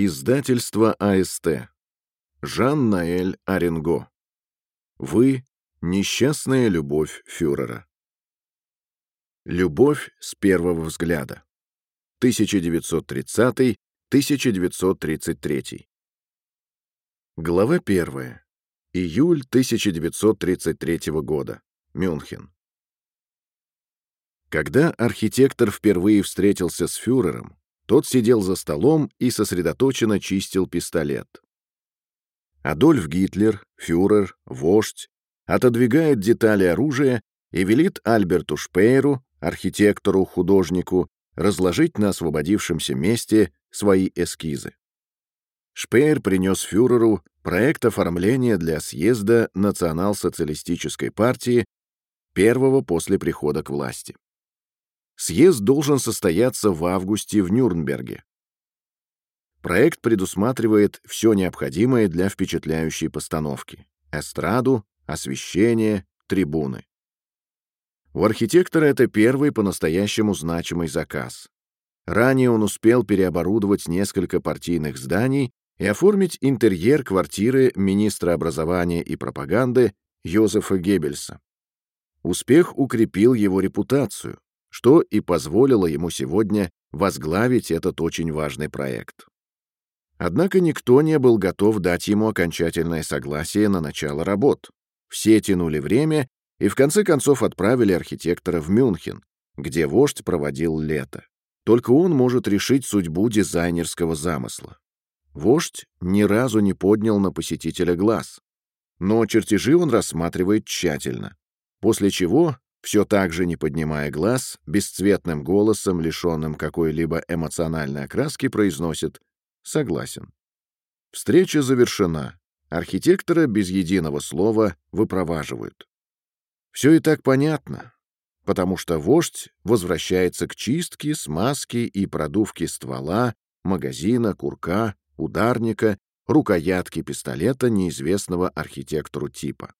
Издательство АСТ. Жан-Наэль Оренго. Вы — несчастная любовь фюрера. Любовь с первого взгляда. 1930-1933. Глава 1. Июль 1933 года. Мюнхен. Когда архитектор впервые встретился с фюрером, тот сидел за столом и сосредоточенно чистил пистолет. Адольф Гитлер, фюрер, вождь, отодвигает детали оружия и велит Альберту Шпейеру, архитектору, художнику, разложить на освободившемся месте свои эскизы. Шпеер принес фюреру проект оформления для съезда национал-социалистической партии первого после прихода к власти. Съезд должен состояться в августе в Нюрнберге. Проект предусматривает все необходимое для впечатляющей постановки — эстраду, освещение, трибуны. У архитектора это первый по-настоящему значимый заказ. Ранее он успел переоборудовать несколько партийных зданий и оформить интерьер квартиры министра образования и пропаганды Йозефа Геббельса. Успех укрепил его репутацию, что и позволило ему сегодня возглавить этот очень важный проект. Однако никто не был готов дать ему окончательное согласие на начало работ. Все тянули время и в конце концов отправили архитектора в Мюнхен, где вождь проводил лето. Только он может решить судьбу дизайнерского замысла. Вождь ни разу не поднял на посетителя глаз, но чертежи он рассматривает тщательно, после чего все так же не поднимая глаз, бесцветным голосом, лишенным какой-либо эмоциональной окраски, произносит «Согласен». Встреча завершена. Архитектора без единого слова выпроваживают. Все и так понятно, потому что вождь возвращается к чистке, смазке и продувке ствола, магазина, курка, ударника, рукоятки пистолета неизвестного архитектору типа.